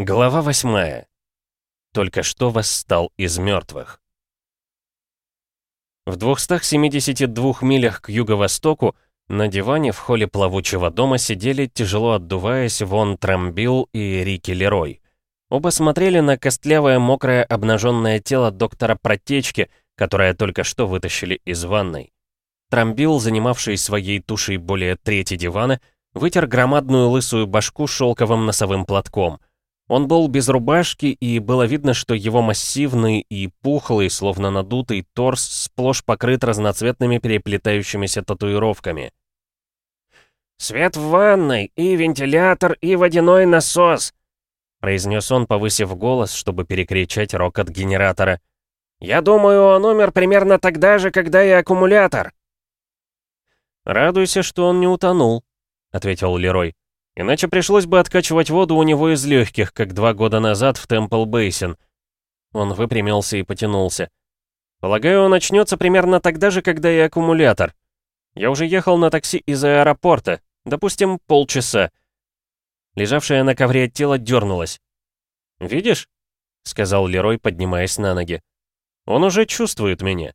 Глава восьмая. Только что восстал из мертвых. В 272 милях к юго-востоку на диване в холле плавучего дома сидели, тяжело отдуваясь, Вон Трамбил и Рики Лерой. Оба смотрели на костлявое, мокрое, обнаженное тело доктора Протечки, которое только что вытащили из ванной. Трамбил, занимавший своей тушей более трети дивана, вытер громадную лысую башку шелковым носовым платком — он был без рубашки, и было видно, что его массивный и пухлый, словно надутый торс сплошь покрыт разноцветными переплетающимися татуировками. «Свет в ванной, и вентилятор, и водяной насос!» произнес он, повысив голос, чтобы перекричать рокот генератора. «Я думаю, он умер примерно тогда же, когда и аккумулятор!» «Радуйся, что он не утонул», — ответил Лерой. Иначе пришлось бы откачивать воду у него из легких, как два года назад в Темпл Бейсин. Он выпрямился и потянулся. Полагаю, он начнется примерно тогда же, когда и аккумулятор. Я уже ехал на такси из аэропорта. Допустим, полчаса. Лежавшее на ковре тело дернулось. «Видишь?» — сказал Лерой, поднимаясь на ноги. «Он уже чувствует меня».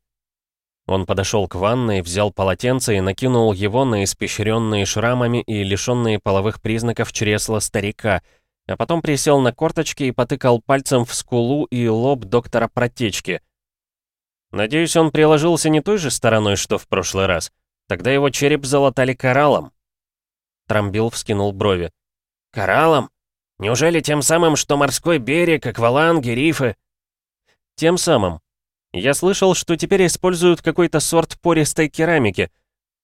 Он подошел к ванной, взял полотенце и накинул его на испещренные шрамами и лишенные половых признаков чресла старика, а потом присел на корточки и потыкал пальцем в скулу и лоб доктора Протечки. Надеюсь, он приложился не той же стороной, что в прошлый раз. Тогда его череп залатали кораллом. Трамбил вскинул брови. «Кораллом? Неужели тем самым, что морской берег, акваланги, рифы?» «Тем самым», я слышал, что теперь используют какой-то сорт пористой керамики.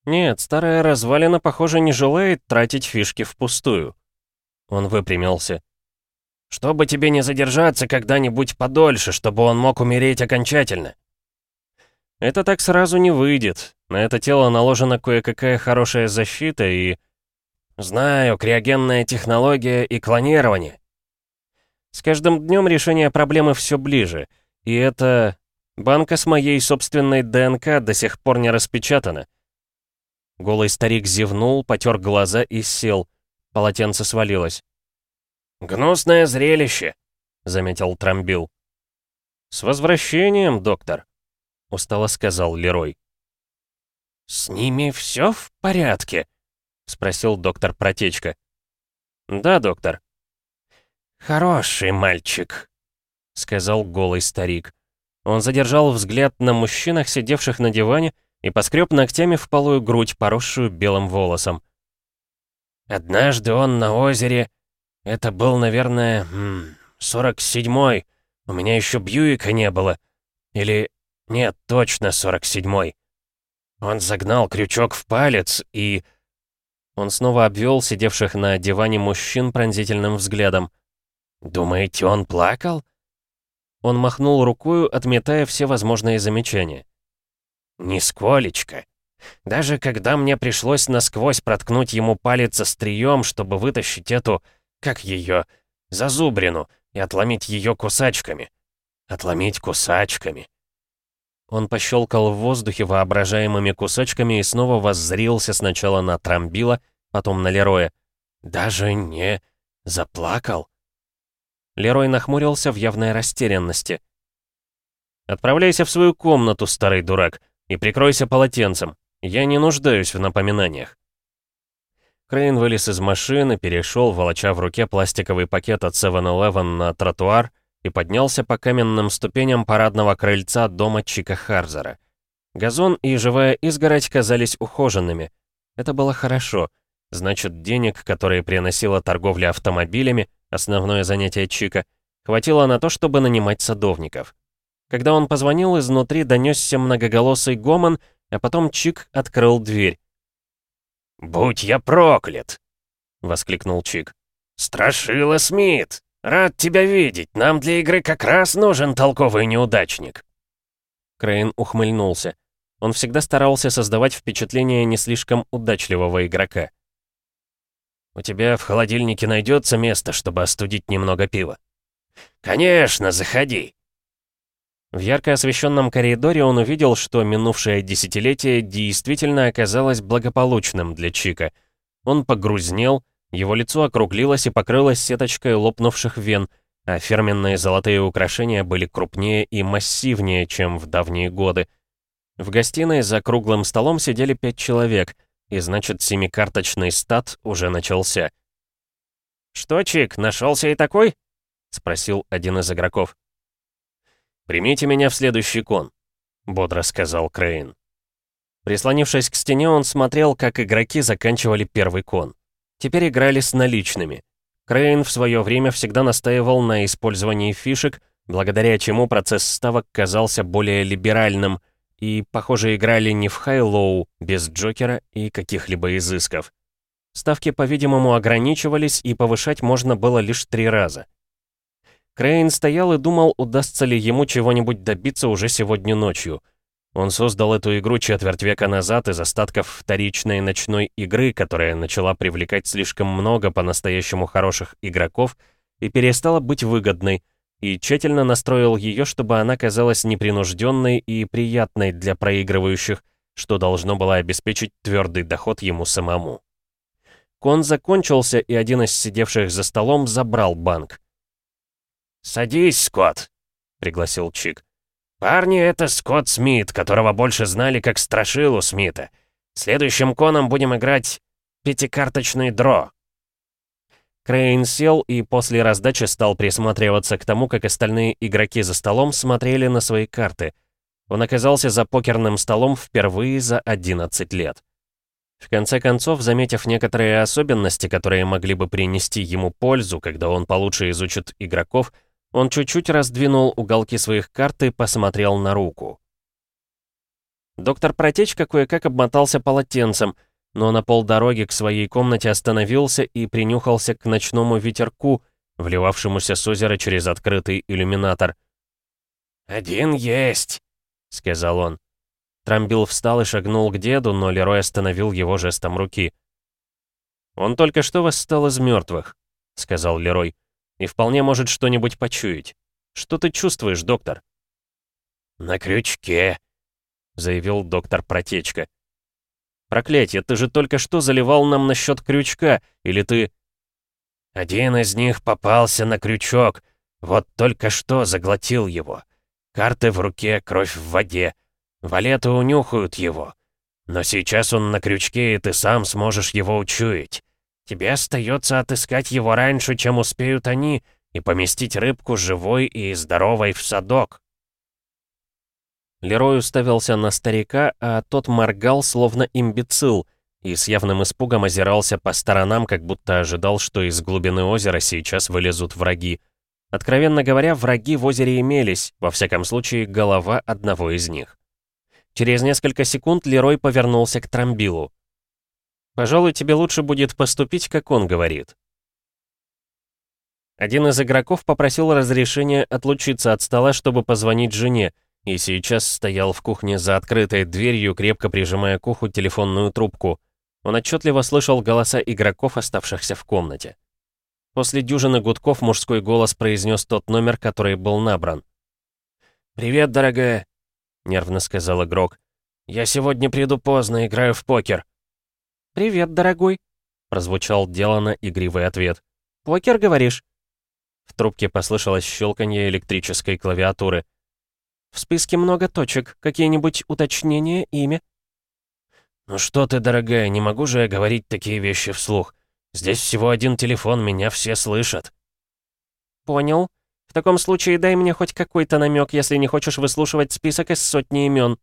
Нет, старая развалина, похоже, не желает тратить фишки впустую. Он выпрямился. «Чтобы тебе не задержаться когда-нибудь подольше, чтобы он мог умереть окончательно». Это так сразу не выйдет. На это тело наложена кое-какая хорошая защита и... Знаю, криогенная технология и клонирование. С каждым днем решение проблемы все ближе. И это Банка с моей собственной ДНК до сих пор не распечатана. Голый старик зевнул, потер глаза и сел. Полотенце свалилось. «Гнусное зрелище», — заметил Трамбил. «С возвращением, доктор», — устало сказал Лерой. «С ними все в порядке?» — спросил доктор Протечка. «Да, доктор». «Хороший мальчик», — сказал голый старик. Он задержал взгляд на мужчинах, сидевших на диване, и поскреб ногтями в полую грудь, поросшую белым волосом. «Однажды он на озере... Это был, наверное, сорок седьмой. У меня еще Бьюика не было. Или... Нет, точно сорок седьмой. Он загнал крючок в палец и...» Он снова обвел сидевших на диване мужчин пронзительным взглядом. «Думаете, он плакал? Он махнул рукою, отметая все возможные замечания. «Нисколечко. Даже когда мне пришлось насквозь проткнуть ему палец острием, чтобы вытащить эту, как ее, зазубрину, и отломить ее кусачками. Отломить кусачками». Он пощелкал в воздухе воображаемыми кусачками и снова воззрился сначала на Трамбила, потом на Лероя. «Даже не заплакал?» Лерой нахмурился в явной растерянности. «Отправляйся в свою комнату, старый дурак, и прикройся полотенцем. Я не нуждаюсь в напоминаниях». Крейн вылез из машины, перешел, волоча в руке пластиковый пакет от 7-Eleven на тротуар и поднялся по каменным ступеням парадного крыльца дома Чика Харзера. Газон и живая изгородь казались ухоженными. Это было хорошо. Значит, денег, которые приносила торговля автомобилями, основное занятие Чика, хватило на то, чтобы нанимать садовников. Когда он позвонил, изнутри донесся многоголосый гомон, а потом Чик открыл дверь. «Будь я проклят!» — воскликнул Чик. «Страшила Смит! Рад тебя видеть! Нам для игры как раз нужен толковый неудачник!» Крейн ухмыльнулся. Он всегда старался создавать впечатление не слишком удачливого игрока. «У тебя в холодильнике найдется место, чтобы остудить немного пива?» «Конечно, заходи!» В ярко освещенном коридоре он увидел, что минувшее десятилетие действительно оказалось благополучным для Чика. Он погрузнел, Его лицо округлилось и покрылось сеточкой лопнувших вен, а фирменные золотые украшения были крупнее и массивнее, чем в давние годы. В гостиной за круглым столом сидели пять человек, и значит, семикарточный стат уже начался. «Что, Чик, нашелся и такой?» — спросил один из игроков. «Примите меня в следующий кон», — бодро сказал Крейн. Прислонившись к стене, он смотрел, как игроки заканчивали первый кон. Теперь играли с наличными. Крейн в свое время всегда настаивал на использовании фишек, благодаря чему процесс ставок казался более либеральным, и, похоже, играли не в хай-лоу, без Джокера и каких-либо изысков. Ставки, по-видимому, ограничивались, и повышать можно было лишь три раза. Крейн стоял и думал, удастся ли ему чего-нибудь добиться уже сегодня ночью — он создал эту игру четверть века назад из остатков вторичной ночной игры, которая начала привлекать слишком много по-настоящему хороших игроков и перестала быть выгодной, и тщательно настроил ее, чтобы она казалась непринужденной и приятной для проигрывающих, что должно было обеспечить твердый доход ему самому. Кон закончился, и один из сидевших за столом забрал банк. «Садись, Скотт», — пригласил Чик. «Парни, это Скотт Смит, которого больше знали как Страшилу Смита. Следующим коном будем играть пятикарточный дро». Крейн сел и после раздачи стал присматриваться к тому, как остальные игроки за столом смотрели на свои карты. Он оказался за покерным столом впервые за 11 лет. В конце концов, заметив некоторые особенности, которые могли бы принести ему пользу, когда он получше изучит игроков, он чуть-чуть раздвинул уголки своих карт и посмотрел на руку. Доктор Протечка кое-как обмотался полотенцем, но на полдороги к своей комнате остановился и принюхался к ночному ветерку, вливавшемуся с озера через открытый иллюминатор. «Один есть», — сказал он. Трамбил встал и шагнул к деду, но Лерой остановил его жестом руки. «Он только что восстал из мертвых», — сказал Лерой и вполне может что-нибудь почуять. Что ты чувствуешь, доктор?» «На крючке», — заявил доктор Протечка. «Проклятие, ты же только что заливал нам насчет крючка, или ты...» «Один из них попался на крючок, вот только что заглотил его. Карты в руке, кровь в воде. Валеты унюхают его. Но сейчас он на крючке, и ты сам сможешь его учуять. Тебе остается отыскать его раньше, чем успеют они, и поместить рыбку живой и здоровой в садок». Лерой уставился на старика, а тот моргал, словно имбецил, и с явным испугом озирался по сторонам, как будто ожидал, что из глубины озера сейчас вылезут враги. Откровенно говоря, враги в озере имелись, во всяком случае, голова одного из них. Через несколько секунд Лерой повернулся к Трамбилу. Пожалуй, тебе лучше будет поступить, как он говорит. Один из игроков попросил разрешения отлучиться от стола, чтобы позвонить жене, и сейчас стоял в кухне за открытой дверью, крепко прижимая к уху телефонную трубку. Он отчетливо слышал голоса игроков, оставшихся в комнате. После дюжины гудков мужской голос произнес тот номер, который был набран. «Привет, дорогая», — нервно сказал игрок. «Я сегодня приду поздно, играю в покер». «Привет, дорогой», — прозвучал делано игривый ответ. «Покер, говоришь?» В трубке послышалось щелканье электрической клавиатуры. «В списке много точек. Какие-нибудь уточнения, имя?» «Ну что ты, дорогая, не могу же я говорить такие вещи вслух. Здесь всего один телефон, меня все слышат». «Понял. В таком случае дай мне хоть какой-то намек, если не хочешь выслушивать список из сотни имен».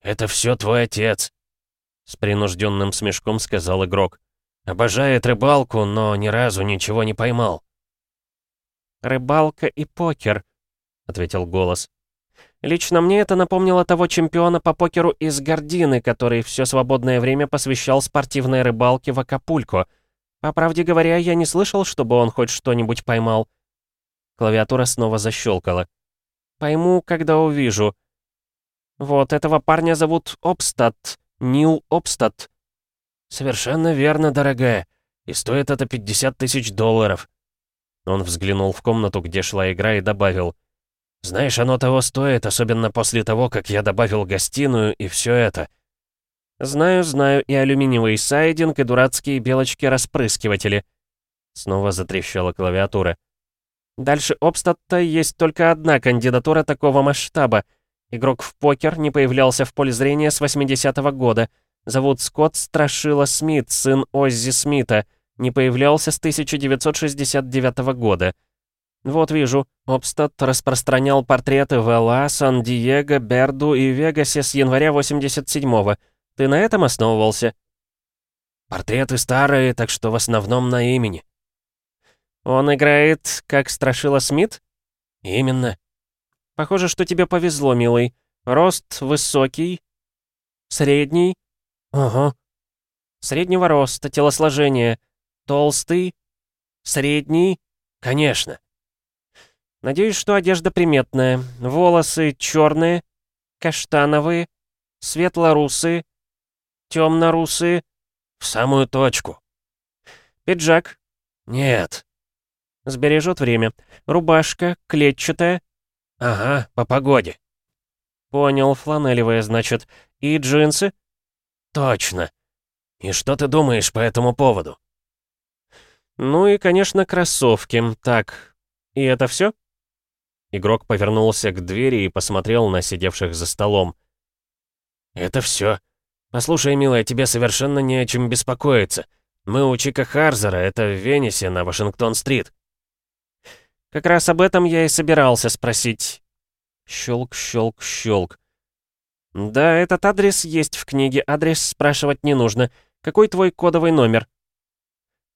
«Это все твой отец», с принужденным смешком сказал игрок. «Обожает рыбалку, но ни разу ничего не поймал». «Рыбалка и покер», — ответил голос. «Лично мне это напомнило того чемпиона по покеру из Гордины, который все свободное время посвящал спортивной рыбалке в Акапулько. По правде говоря, я не слышал, чтобы он хоть что-нибудь поймал». Клавиатура снова защелкала. «Пойму, когда увижу. Вот этого парня зовут Обстат. Нил Обстат». «Совершенно верно, дорогая. И стоит это 50 тысяч долларов». Он взглянул в комнату, где шла игра, и добавил. «Знаешь, оно того стоит, особенно после того, как я добавил гостиную и все это». «Знаю, знаю, и алюминиевый сайдинг, и дурацкие белочки-распрыскиватели». Снова затрещала клавиатура. Дальше Обстатта есть только одна кандидатура такого масштаба. Игрок в покер не появлялся в поле зрения с 80-го года. Зовут Скотт Страшила Смит, сын Оззи Смита. Не появлялся с 1969 года. Вот вижу, Обстат распространял портреты в Л.А., Сан-Диего, Берду и Вегасе с января 87-го. Ты на этом основывался? Портреты старые, так что в основном на имени. Он играет как Страшила Смит? Именно. Похоже, что тебе повезло, милый. Рост высокий. Средний. Ага. Среднего роста, телосложение. Толстый. Средний. Конечно. Надеюсь, что одежда приметная. Волосы черные, каштановые, светло-русые, темно-русые. В самую точку. Пиджак. Нет. Сбережет время. Рубашка, клетчатая. Ага, по погоде. Понял, фланелевая, значит. И джинсы? Точно. И что ты думаешь по этому поводу? Ну и, конечно, кроссовки. Так, и это все? Игрок повернулся к двери и посмотрел на сидевших за столом. «Это все. Послушай, милая, тебе совершенно не о чем беспокоиться. Мы у Чика Харзера, это в Венесе, на Вашингтон-стрит». «Как раз об этом я и собирался спросить». Щелк, щелк, щелк. «Да, этот адрес есть в книге, адрес спрашивать не нужно. Какой твой кодовый номер?»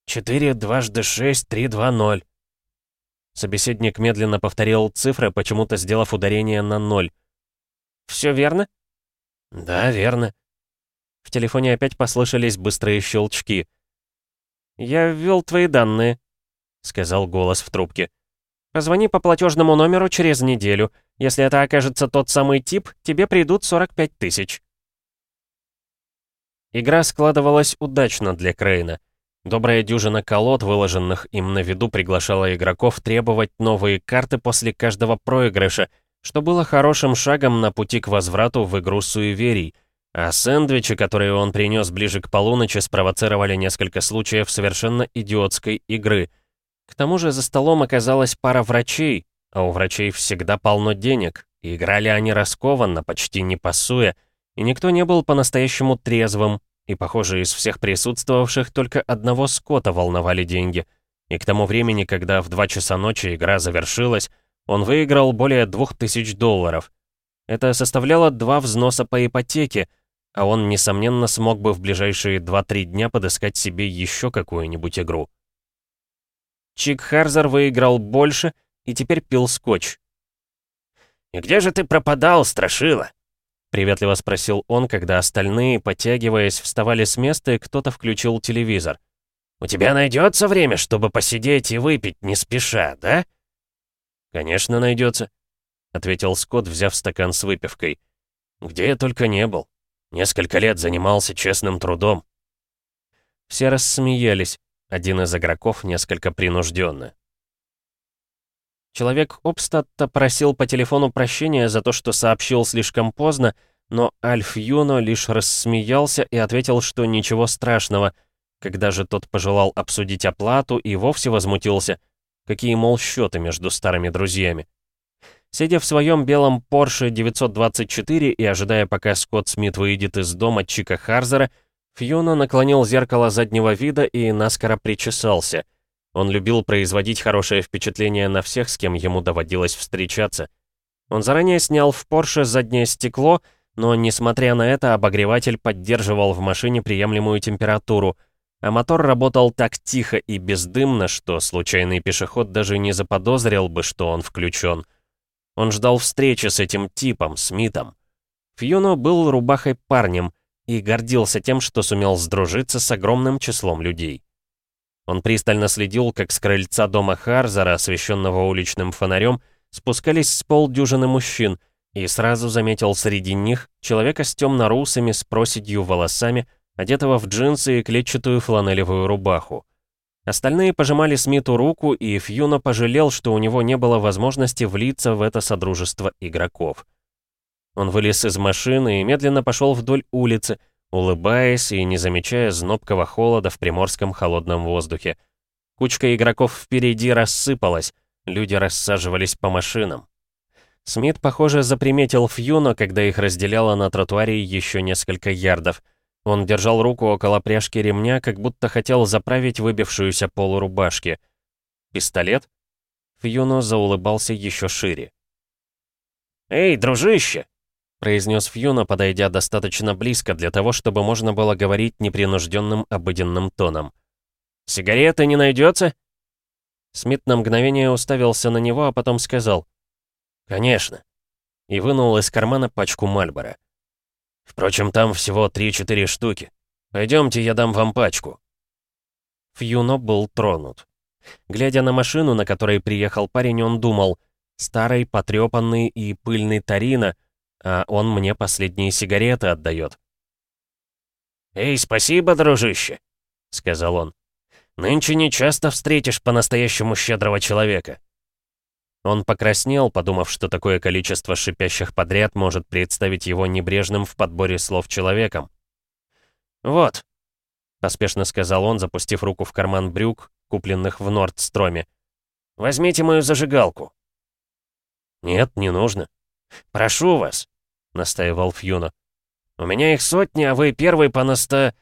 «Четыре дважды шесть три два ноль». Собеседник медленно повторил цифры, почему-то сделав ударение на ноль. «Все верно?» «Да, верно». В телефоне опять послышались быстрые щелчки. «Я ввел твои данные», — сказал голос в трубке. «Позвони по платежному номеру через неделю. Если это окажется тот самый тип, тебе придут 45 тысяч». Игра складывалась удачно для Крейна. Добрая дюжина колод, выложенных им на виду, приглашала игроков требовать новые карты после каждого проигрыша, что было хорошим шагом на пути к возврату в игру суеверий, а сэндвичи, которые он принес ближе к полуночи, спровоцировали несколько случаев совершенно идиотской игры. К тому же за столом оказалась пара врачей, а у врачей всегда полно денег, и играли они раскованно, почти не пасуя, и никто не был по-настоящему трезвым, и, похоже, из всех присутствовавших только одного Скотта волновали деньги. И к тому времени, когда в 2 часа ночи игра завершилась, он выиграл более 2000 долларов. Это составляло два взноса по ипотеке, а он, несомненно, смог бы в ближайшие 2-3 дня подыскать себе еще какую-нибудь игру. Чик Харзер выиграл больше и теперь пил скотч. «И где же ты пропадал, Страшила?» Приветливо спросил он, когда остальные, подтягиваясь, вставали с места, и кто-то включил телевизор. «У тебя найдется время, чтобы посидеть и выпить не спеша, да?» «Конечно, найдется», — ответил Скотт, взяв стакан с выпивкой. «Где я только не был. Несколько лет занимался честным трудом». Все рассмеялись, один из игроков несколько принужденно. Человек Обстатта просил по телефону прощения за то, что сообщил слишком поздно, но Альф Юно лишь рассмеялся и ответил, что ничего страшного. Когда же тот пожелал обсудить оплату и вовсе возмутился, какие, мол, счеты между старыми друзьями. Сидя в своем белом Porsche 924 и ожидая, пока Скотт Смит выйдет из дома Чика Харзера, Фьюно наклонил зеркало заднего вида и наскоро причесался — он любил производить хорошее впечатление на всех, с кем ему доводилось встречаться. Он заранее снял в Порше заднее стекло, но, несмотря на это, обогреватель поддерживал в машине приемлемую температуру, а мотор работал так тихо и бездымно, что случайный пешеход даже не заподозрил бы, что он включен. Он ждал встречи с этим типом, Смитом. Фьюно был рубахой парнем и гордился тем, что сумел сдружиться с огромным числом людей. Он пристально следил, как с крыльца дома Харзера, освещенного уличным фонарем, спускались с полдюжины мужчин, и сразу заметил среди них человека с темно-русыми, с проседью волосами, одетого в джинсы и клетчатую фланелевую рубаху. Остальные пожимали Смиту руку, и Фьюна пожалел, что у него не было возможности влиться в это содружество игроков. Он вылез из машины и медленно пошел вдоль улицы, улыбаясь и не замечая знобкого холода в приморском холодном воздухе. Кучка игроков впереди рассыпалась, люди рассаживались по машинам. Смит, похоже, заприметил Фьюно, когда их разделяло на тротуаре еще несколько ярдов. Он держал руку около пряжки ремня, как будто хотел заправить выбившуюся полурубашки. «Пистолет?» Фьюно заулыбался еще шире. «Эй, дружище!» — произнес Фьюно, подойдя достаточно близко для того, чтобы можно было говорить непринужденным обыденным тоном. «Сигареты не найдется?» Смит на мгновение уставился на него, а потом сказал. «Конечно». И вынул из кармана пачку Мальбора. «Впрочем, там всего 3-4 штуки. Пойдемте, я дам вам пачку». Фьюно был тронут. Глядя на машину, на которой приехал парень, он думал, старый, потрепанный и пыльный Тарина, а он мне последние сигареты отдает. «Эй, спасибо, дружище», — сказал он. Нынче не часто встретишь по-настоящему щедрого человека». Он покраснел, подумав, что такое количество шипящих подряд может представить его небрежным в подборе слов человеком. «Вот», — поспешно сказал он, запустив руку в карман брюк, купленных в Нордстроме. «Возьмите мою зажигалку». «Нет, не нужно». «Прошу вас», — настаивал Фьюна. «У меня их сотни, а вы первый по наста...»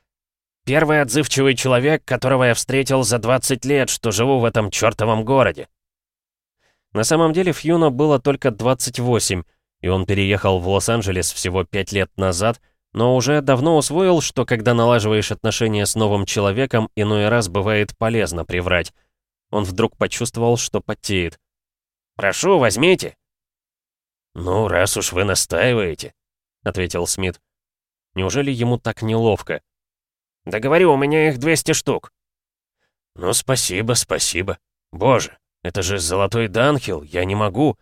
Первый отзывчивый человек, которого я встретил за 20 лет, что живу в этом чертовом городе. На самом деле Фьюно было только 28, и он переехал в Лос-Анджелес всего 5 лет назад, но уже давно усвоил, что когда налаживаешь отношения с новым человеком, иной раз бывает полезно приврать. Он вдруг почувствовал, что потеет. «Прошу, возьмите!» «Ну, раз уж вы настаиваете», — ответил Смит. «Неужели ему так неловко?» «Да говорю, у меня их 200 штук». «Ну, спасибо, спасибо. Боже, это же золотой Данхил, я не могу.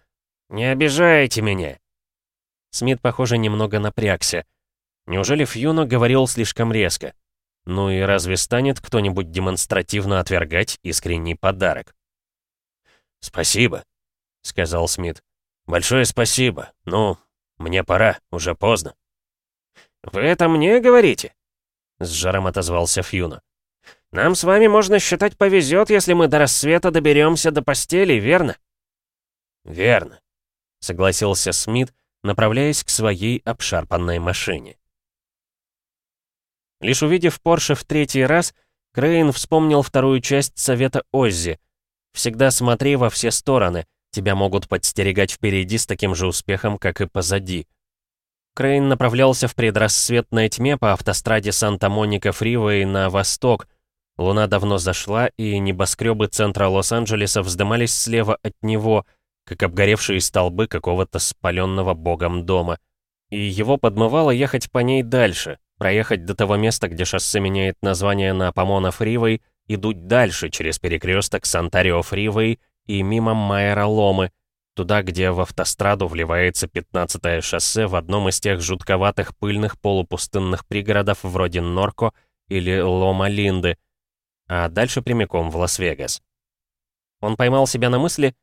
Не обижайте меня». Смит, похоже, немного напрягся. Неужели Фьюно говорил слишком резко? Ну и разве станет кто-нибудь демонстративно отвергать искренний подарок? «Спасибо», — сказал Смит. «Большое спасибо. Ну, мне пора, уже поздно». «Вы это мне говорите?» С жаром отозвался Фьюна. «Нам с вами, можно считать, повезет, если мы до рассвета доберемся до постели, верно?» «Верно», — согласился Смит, направляясь к своей обшарпанной машине. Лишь увидев Порше в третий раз, Крейн вспомнил вторую часть совета Оззи. «Всегда смотри во все стороны, тебя могут подстерегать впереди с таким же успехом, как и позади». Крейн направлялся в предрассветной тьме по автостраде Санта-Моника-Фривей на восток. Луна давно зашла, и небоскребы центра Лос-Анджелеса вздымались слева от него, как обгоревшие столбы какого-то спаленного богом дома. И его подмывало ехать по ней дальше, проехать до того места, где шоссе меняет название на Помона-Фривей, и дуть дальше через перекресток с Онтарио-Фривей и мимо Мира-Ломы, Туда, где в автостраду вливается 15-е шоссе в одном из тех жутковатых пыльных полупустынных пригородов вроде Норко или Лома-Линды, а дальше прямиком в Лас-Вегас. Он поймал себя на мысли,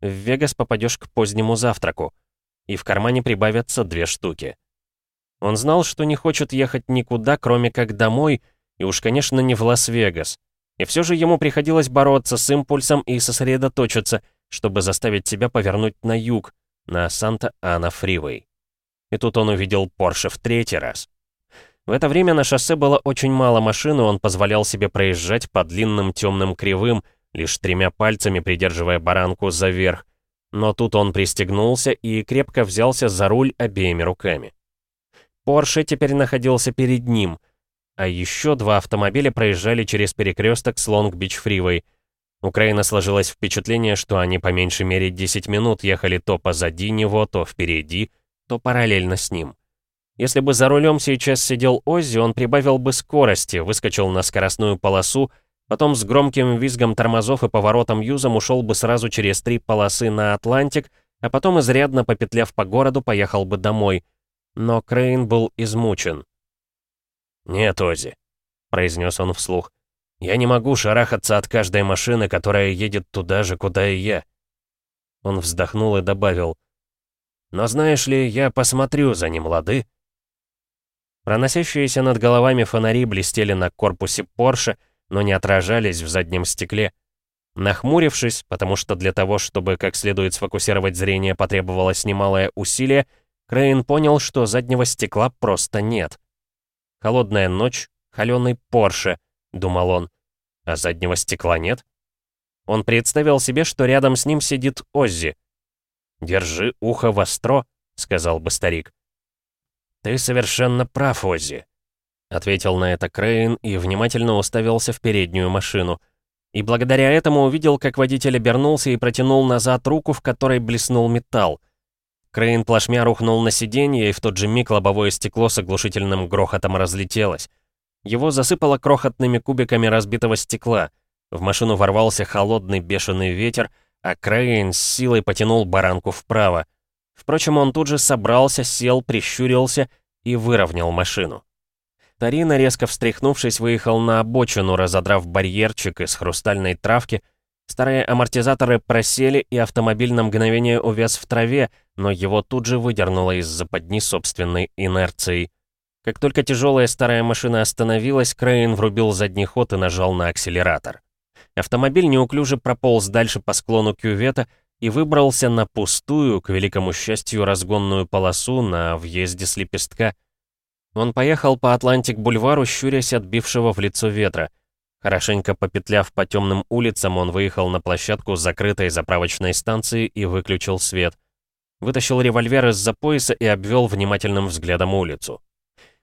в Вегас попадешь к позднему завтраку, и в кармане прибавятся две штуки. Он знал, что не хочет ехать никуда, кроме как домой, и уж, конечно, не в Лас-Вегас. И все же ему приходилось бороться с импульсом и сосредоточиться — чтобы заставить себя повернуть на юг, на Санта-Ана-Фривей. И тут он увидел Порше в третий раз. В это время на шоссе было очень мало машин, и он позволял себе проезжать по длинным темным кривым, лишь тремя пальцами придерживая баранку за верх. Но тут он пристегнулся и крепко взялся за руль обеими руками. Порше теперь находился перед ним, а еще два автомобиля проезжали через перекресток с Лонг-Бич-Фривей — у Крейна сложилось впечатление, что они по меньшей мере 10 минут ехали то позади него, то впереди, то параллельно с ним. Если бы за рулем сейчас сидел Оззи, он прибавил бы скорости, выскочил на скоростную полосу, потом с громким визгом тормозов и поворотом юзом ушел бы сразу через три полосы на Атлантик, а потом, изрядно попетляв по городу, поехал бы домой. Но Крейн был измучен. «Нет, Оззи», — произнес он вслух, я не могу шарахаться от каждой машины, которая едет туда же, куда и я. Он вздохнул и добавил. Но знаешь ли, я посмотрю за ним, лады? Проносящиеся над головами фонари блестели на корпусе Порше, но не отражались в заднем стекле. Нахмурившись, потому что для того, чтобы как следует сфокусировать зрение, потребовалось немалое усилие, Крейн понял, что заднего стекла просто нет. «Холодная ночь, холеный Порше», — думал он. «А заднего стекла нет?» Он представил себе, что рядом с ним сидит Оззи. «Держи ухо востро», — сказал бы старик. «Ты совершенно прав, Оззи», — ответил на это Крейн и внимательно уставился в переднюю машину — и благодаря этому увидел, как водитель обернулся и протянул назад руку, в которой блеснул металл. Крейн плашмя рухнул на сиденье, и в тот же миг лобовое стекло с оглушительным грохотом разлетелось. Его засыпало крохотными кубиками разбитого стекла. В машину ворвался холодный бешеный ветер, а Крейн с силой потянул баранку вправо. Впрочем, он тут же собрался, сел, прищурился и выровнял машину. Тарина, резко встряхнувшись, выехал на обочину, разодрав барьерчик из хрустальной травки. Старые амортизаторы просели, и автомобиль на мгновение увяз в траве, но его тут же выдернуло из западни собственной инерцией. Как только тяжелая старая машина остановилась, Крейн врубил задний ход и нажал на акселератор. Автомобиль неуклюже прополз дальше по склону кювета и выбрался на пустую, к великому счастью, разгонную полосу на въезде с лепестка — он поехал по Атлантик-бульвару, щурясь от бившего в лицо ветра. Хорошенько попетляв по темным улицам, он выехал на площадку закрытой заправочной станции и выключил свет. Вытащил револьвер из-за пояса и обвел внимательным взглядом улицу.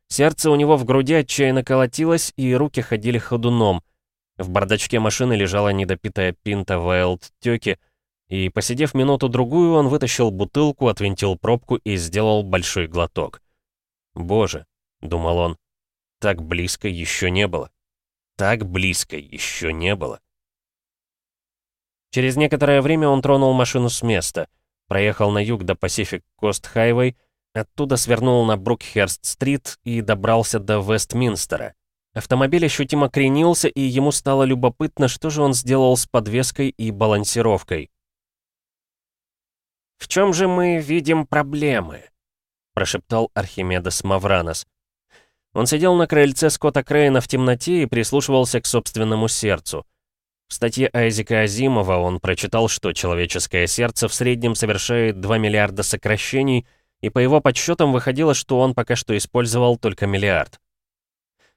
Сердце у него в груди отчаянно колотилось, и руки ходили ходуном. В бардачке машины лежала недопитая пинта Вайлд Тёки, и, посидев минуту-другую, он вытащил бутылку, отвинтил пробку и сделал большой глоток. Боже, думал он. Так близко еще не было. Так близко еще не было. Через некоторое время он тронул машину с места, проехал на юг до Pacific Coast Highway, оттуда свернул на Брукхерст-стрит и добрался до Вестминстера. Автомобиль ощутимо кренился, и ему стало любопытно, что же он сделал с подвеской и балансировкой. «В чем же мы видим проблемы?» — прошептал Архимедес Мавранос. Он сидел на крыльце Скотта Крейна в темноте и прислушивался к собственному сердцу. В статье Айзека Азимова он прочитал, что человеческое сердце в среднем совершает 2 миллиарда сокращений, и по его подсчетам выходило, что он пока что использовал только миллиард.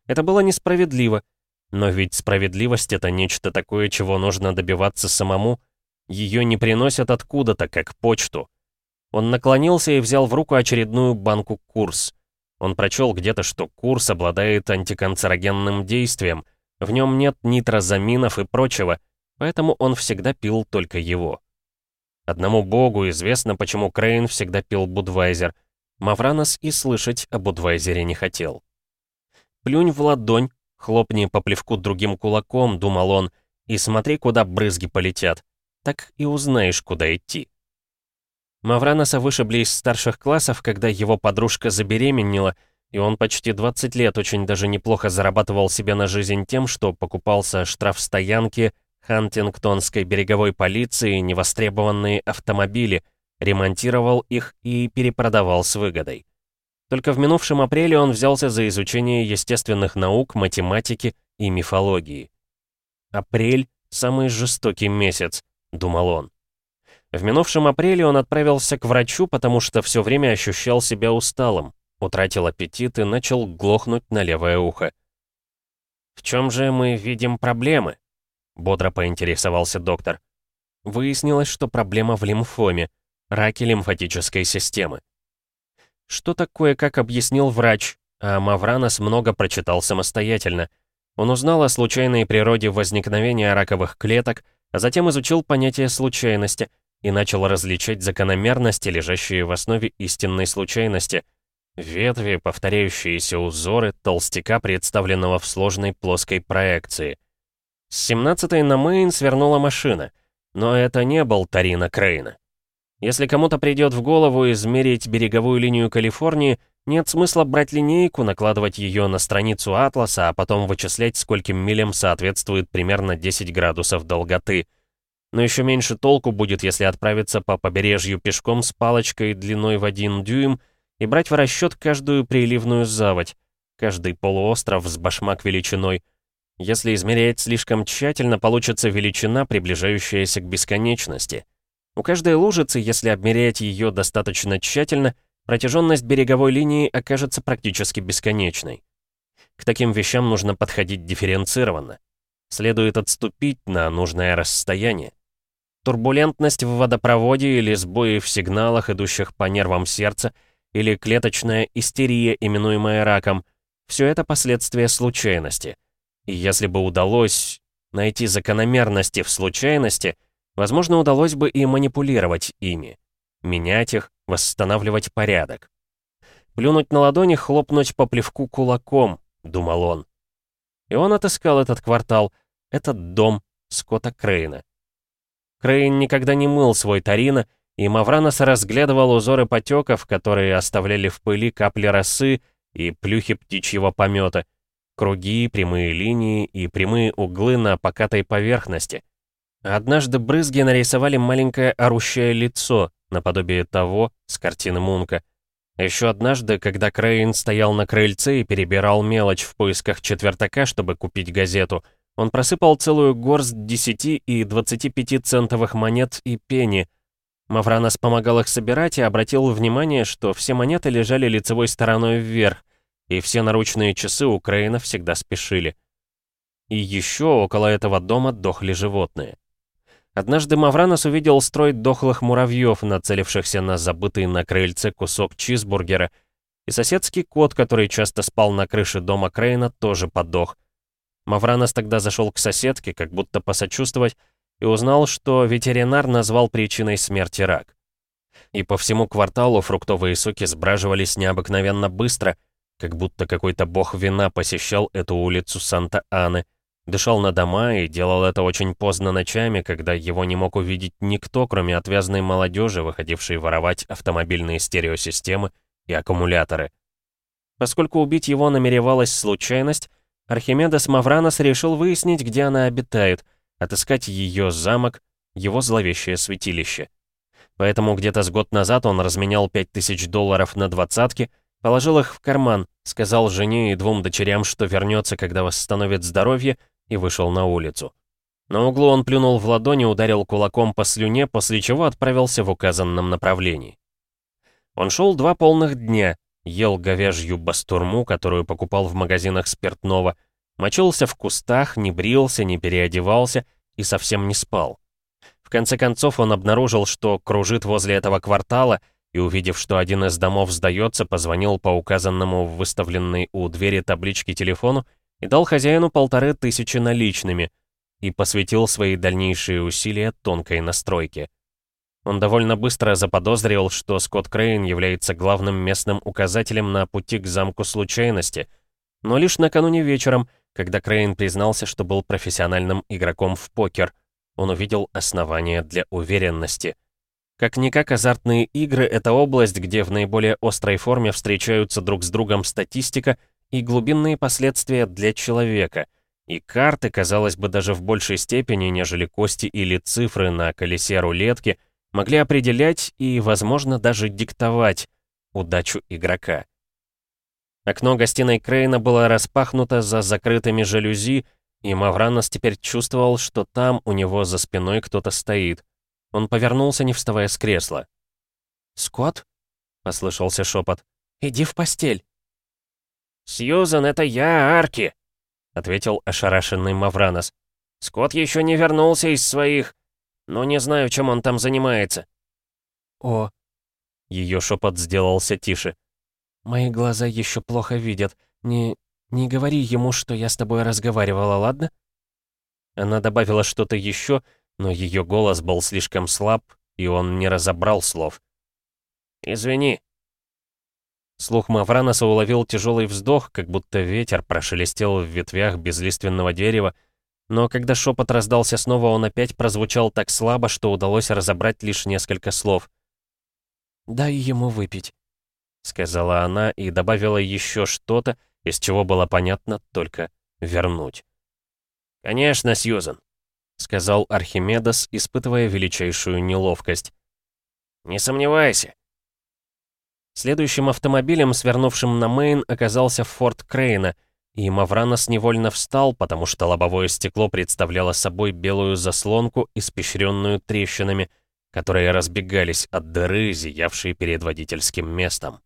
Это было несправедливо, но ведь справедливость — это нечто такое, чего нужно добиваться самому. Ее не приносят откуда-то, как почту. Он наклонился и взял в руку очередную банку курс. Он прочел где-то, что курс обладает антиканцерогенным действием, в нем нет нитрозаминов и прочего, поэтому он всегда пил только его. Одному богу известно, почему Крейн всегда пил Будвайзер. Мавранос и слышать о Будвайзере не хотел. «Плюнь в ладонь, хлопни по плевку другим кулаком», — думал он, «и смотри, куда брызги полетят. Так и узнаешь, куда идти». Мавраноса вышибли из старших классов, когда его подружка забеременела, и он почти 20 лет очень даже неплохо зарабатывал себе на жизнь тем, что покупался штрафстоянки Хантингтонской береговой полиции невостребованные автомобили, ремонтировал их и перепродавал с выгодой. Только в минувшем апреле он взялся за изучение естественных наук, математики и мифологии. «Апрель — самый жестокий месяц», — думал он. В минувшем апреле он отправился к врачу, потому что все время ощущал себя усталым, утратил аппетит и начал глохнуть на левое ухо. «В чем же мы видим проблемы?» — бодро поинтересовался доктор. Выяснилось, что проблема в лимфоме, раке лимфатической системы. Что такое, как объяснил врач, а Мавранос много прочитал самостоятельно. Он узнал о случайной природе возникновения раковых клеток, а затем изучил понятие случайности — и начал различать закономерности, лежащие в основе истинной случайности. Ветви, повторяющиеся узоры толстяка, представленного в сложной плоской проекции. С 17-й на Мейн свернула машина, но это не был Тарина Крейна. Если кому-то придет в голову измерить береговую линию Калифорнии, нет смысла брать линейку, накладывать ее на страницу атласа, а потом вычислять, скольким милям соответствует примерно 10 градусов долготы. Но еще меньше толку будет, если отправиться по побережью пешком с палочкой длиной в один дюйм и брать в расчет каждую приливную заводь. каждый полуостров с башмак величиной. Если измерять слишком тщательно, получится величина, приближающаяся к бесконечности. У каждой лужицы, если обмерять ее достаточно тщательно, протяженность береговой линии окажется практически бесконечной. К таким вещам нужно подходить дифференцированно. Следует отступить на нужное расстояние. Турбулентность в водопроводе или сбои в сигналах, идущих по нервам сердца, или клеточная истерия, именуемая раком — все это последствия случайности. И если бы удалось найти закономерности в случайности, возможно, удалось бы и манипулировать ими, менять их, восстанавливать порядок. Плюнуть на ладони, хлопнуть по плевку кулаком, — думал он. И он отыскал этот квартал, этот дом Скотта Крейна. Крейн никогда не мыл свой Тарина, и Мавранос разглядывал узоры потеков, которые оставляли в пыли капли росы и плюхи птичьего помета, круги, прямые линии и прямые углы на покатой поверхности. Однажды брызги нарисовали маленькое орущее лицо, наподобие того с картины Мунка — еще однажды, когда Крейн стоял на крыльце и перебирал мелочь в поисках четвертака, чтобы купить газету, он просыпал целую горсть 10 и 25 центовых монет и пени. Мавранос помогал их собирать и обратил внимание, что все монеты лежали лицевой стороной вверх, и все наручные часы у Крейна всегда спешили. И еще около этого дома дохли животные. Однажды Мавранос увидел строй дохлых муравьев, нацелившихся на забытый на крыльце кусок чизбургера, и соседский кот, который часто спал на крыше дома Крейна, тоже подох. Мавранос тогда зашел к соседке, как будто посочувствовать, и узнал, что ветеринар назвал причиной смерти рак. И по всему кварталу фруктовые соки сбраживались необыкновенно быстро, как будто какой-то бог вина посещал эту улицу Санта-Аны — Дышал на дома и делал это очень поздно ночами, когда его не мог увидеть никто, кроме отвязной молодежи, выходившей воровать автомобильные стереосистемы и аккумуляторы. Поскольку убить его намеревалась случайность, Архимедес Мавранос решил выяснить, где она обитает, отыскать ее замок, его зловещее святилище. Поэтому где-то с год назад он разменял 5000 долларов на двадцатки, положил их в карман, сказал жене и двум дочерям, что вернется, когда восстановит здоровье, и вышел на улицу. На углу он плюнул в ладони, ударил кулаком по слюне, после чего отправился в указанном направлении. Он шел два полных дня, ел говяжью бастурму, которую покупал в магазинах спиртного, мочился в кустах, не брился, не переодевался и совсем не спал. В конце концов он обнаружил, что кружит возле этого квартала, и, увидев, что один из домов сдается, позвонил по указанному в выставленной у двери табличке телефону и дал хозяину полторы тысячи наличными и посвятил свои дальнейшие усилия тонкой настройке. Он довольно быстро заподозрил, что Скотт Крейн является главным местным указателем на пути к замку случайности, но лишь накануне вечером, когда Крейн признался, что был профессиональным игроком в покер, он увидел основания для уверенности. Как-никак азартные игры — это область, где в наиболее острой форме встречаются друг с другом статистика — и глубинные последствия для человека, и карты, казалось бы, даже в большей степени, нежели кости или цифры на колесе рулетки, могли определять и, возможно, даже диктовать удачу игрока. Окно гостиной Крейна было распахнуто за закрытыми жалюзи, и Мавранос теперь чувствовал, что там у него за спиной кто-то стоит. Он повернулся, не вставая с кресла. «Скотт?» — послышался шепот. «Иди в постель». «Сьюзан, это я, Арки!» — ответил ошарашенный Мавранос. «Скотт еще не вернулся из своих, но не знаю, чем он там занимается». «О!» — ее шепот сделался тише. «Мои глаза еще плохо видят. Не... не говори ему, что я с тобой разговаривала, ладно?» Она добавила что-то еще, но ее голос был слишком слаб, и он не разобрал слов. «Извини», Слух Мавраноса уловил тяжелый вздох, как будто ветер прошелестел в ветвях безлиственного дерева, но когда шепот раздался снова, он опять прозвучал так слабо, что удалось разобрать лишь несколько слов. «Дай ему выпить», — сказала она и добавила еще что-то, из чего было понятно только «вернуть». «Конечно, Сьюзан», — сказал Архимедас, испытывая величайшую неловкость. «Не сомневайся, Следующим автомобилем, свернувшим на Мейн, оказался Форд Крейна, и Мавранос невольно встал, потому что лобовое стекло представляло собой белую заслонку, испещренную трещинами, которые разбегались от дыры, зиявшей перед водительским местом.